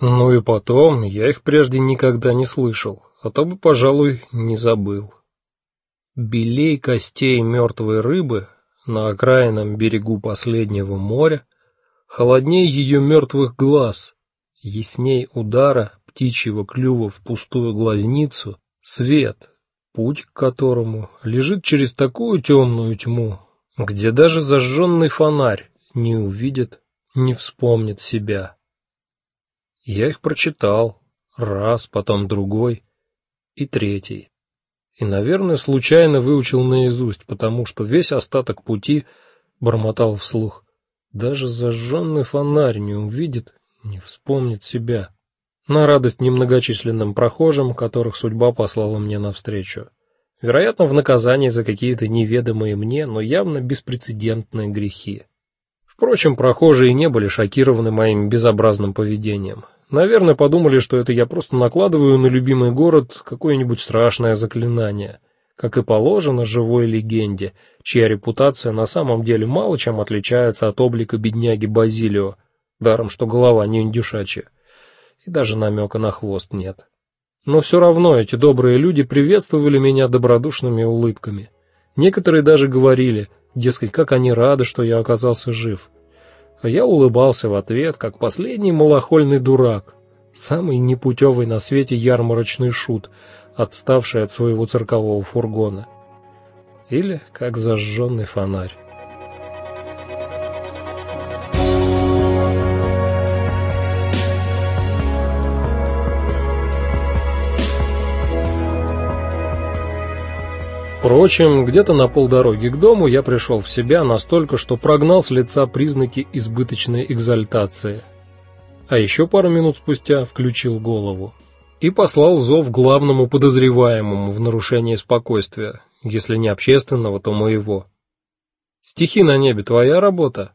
Ну и потом, я их прежде никогда не слышал, а то бы, пожалуй, не забыл. Белей костей мертвой рыбы на окраинном берегу последнего моря, холоднее ее мертвых глаз, ясней удара птичьего клюва в пустую глазницу, свет, путь к которому лежит через такую темную тьму, где даже зажженный фонарь не увидит, не вспомнит себя. Я их прочитал раз, потом другой и третий. И, наверное, случайно выучил наизусть, потому что весь остаток пути бормотал вслух: даже зажженный фонарь не увидит, не вспомнит себя. На радость немногочисленным прохожим, которых судьба послала мне навстречу. Вероятно, в наказание за какие-то неведомые мне, но явно беспрецедентные грехи. Впрочем, прохожие не были шокированы моим безобразным поведением. Наверное, подумали, что это я просто накладываю на любимый город какое-нибудь страшное заклинание, как и положено живой легенде, чья репутация на самом деле мало чем отличается от облика бедняги Базилио, даром что голова не индюшачья, и даже намека на хвост нет. Но все равно эти добрые люди приветствовали меня добродушными улыбками. Некоторые даже говорили, дескать, как они рады, что я оказался жив. А я улыбался в ответ, как последний малохольный дурак, самый непутевый на свете ярмарочный шут, отставший от своего циркового фургона. Или как зажженный фонарь. Впрочем, где-то на полдороги к дому я пришел в себя настолько, что прогнал с лица признаки избыточной экзальтации. А еще пару минут спустя включил голову и послал зов главному подозреваемому в нарушении спокойствия, если не общественного, то моего. Стихи на небе твоя работа?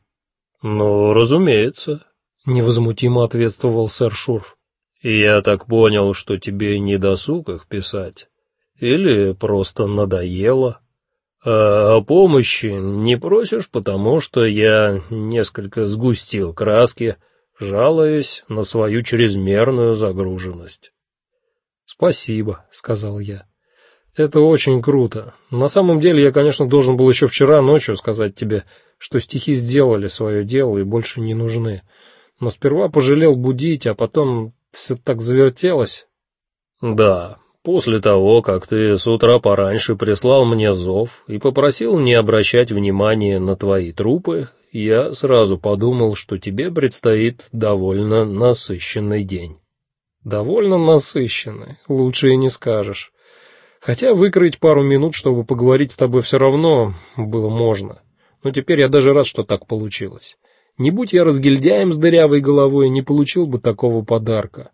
Ну, разумеется, невозмутимо ответствовал сэр Шурф. Я так понял, что тебе не досуг их писать. Или просто надоело? А о помощи не просишь, потому что я несколько сгустил краски, жалуясь на свою чрезмерную загруженность. Спасибо, сказал я. Это очень круто. На самом деле я, конечно, должен был еще вчера ночью сказать тебе, что стихи сделали свое дело и больше не нужны. Но сперва пожалел будить, а потом все так завертелось. Да, После того, как ты с утра пораньше прислал мне зов и попросил не обращать внимания на твои трупы, я сразу подумал, что тебе предстоит довольно насыщенный день. Довольно насыщенный, лучше и не скажешь. Хотя выкроить пару минут, чтобы поговорить с тобой все равно было можно. Но теперь я даже рад, что так получилось. Не будь я разгильдяем с дырявой головой, не получил бы такого подарка.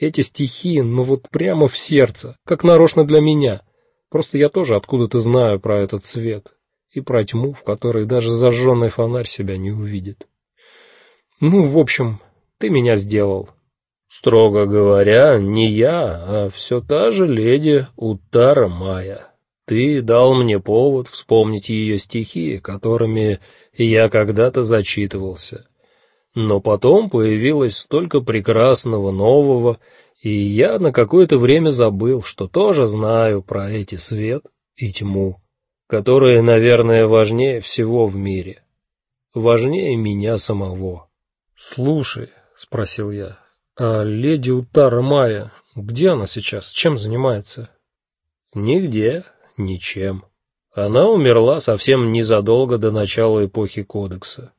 Эти стихи, ну вот прямо в сердце, как нарочно для меня. Просто я тоже откуда-то знаю про этот свет и про тьму, в которой даже зажженный фонарь себя не увидит. Ну, в общем, ты меня сделал. Строго говоря, не я, а все та же леди Утара Майя. Ты дал мне повод вспомнить ее стихи, которыми я когда-то зачитывался. Но потом появилось столько прекрасного нового, и я на какое-то время забыл, что тоже знаю про эти свет и тьму, которые, наверное, важнее всего в мире. Важнее меня самого. Слушай, спросил я. А леди Утара Майя, где она сейчас? Чем занимается? Нигде, ничем. Она умерла совсем незадолго до начала эпохи кодекса.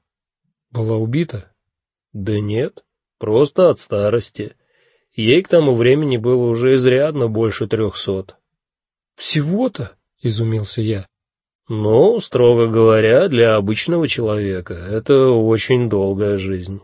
Была убита? Да нет, просто от старости. Ей к тому времени было уже изрядно больше трехсот. Всего-то, изумился я. Ну, строго говоря, для обычного человека это очень долгая жизнь.